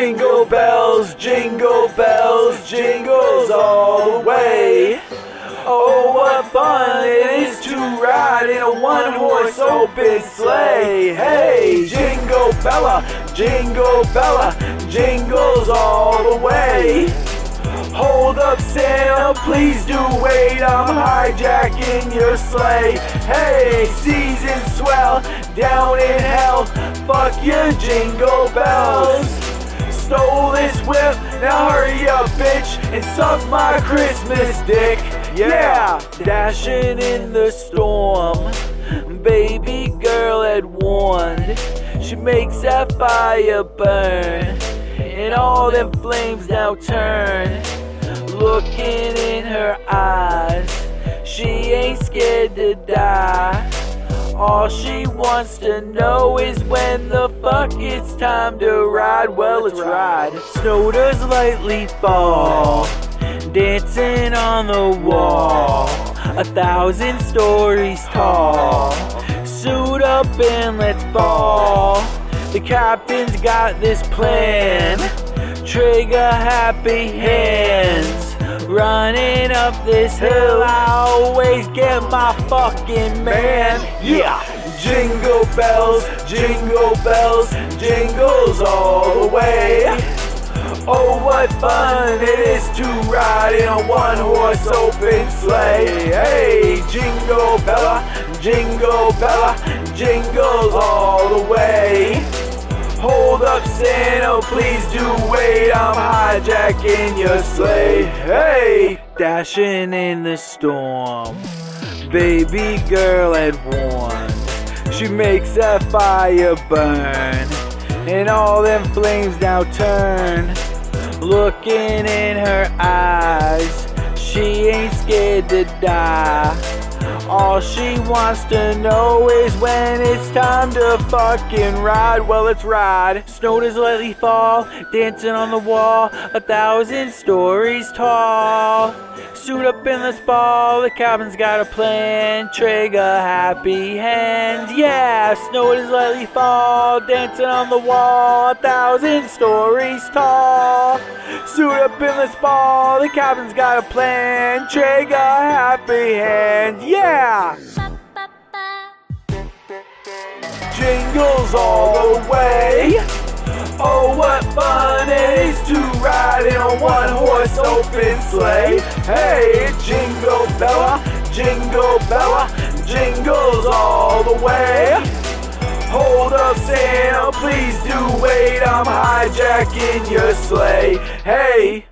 Jingle bells, jingle bells, jingles all the way. Oh, what fun it is to ride in a one horse open sleigh. Hey, Jingle Bella, Jingle Bella, jingles all the way. Hold up, Santa, please do wait. I'm hijacking your sleigh. Hey, season swell, down in hell. Fuck your jingle bells. Stole this whip, now hurry up, bitch, and suck my Christmas dick. Yeah, dashing in the storm. Baby girl had warned. She makes that fire burn, and all them flames now turn. Looking in her eyes, she ain't scared to die. All she wants to know is when the fuck it's time to ride. Well, it's ride. Snow does lightly fall, dancing on the wall, a thousand stories tall. Suit up and let's ball. The captain's got this plan. Trigger happy hands. Running up this hill, I always get my fucking man. Yeah! Jingle bells, jingle bells, jingles all the way. Oh, what fun it is to ride in a one horse open sleigh. Hey, jingle bella, jingle bella, jingles all the way. Hold up, Santa, please do wait. I'm hijacking your sleigh. Hey, dashing in the storm. Baby girl had warned. She makes that fire burn, and all them flames now turn. Looking in her eyes, she ain't scared to die. All she wants to know is when it's time to fucking ride. Well, it's ride. Snow does lightly fall, dancing on the wall, a thousand stories tall. Suit up in this ball, the cabin's got a plan. Trigger happy hands, yeah. Snow does lightly fall, dancing on the wall, a thousand stories tall. Suit up in this ball, the cabin's got a plan. Trigger happy hands, Jingles all the way. Oh, what fun it is to ride in a one horse open sleigh. Hey, jingle bella, jingle bella, jingles all the way. Hold up, Santa, please do wait. I'm hijacking your sleigh. Hey.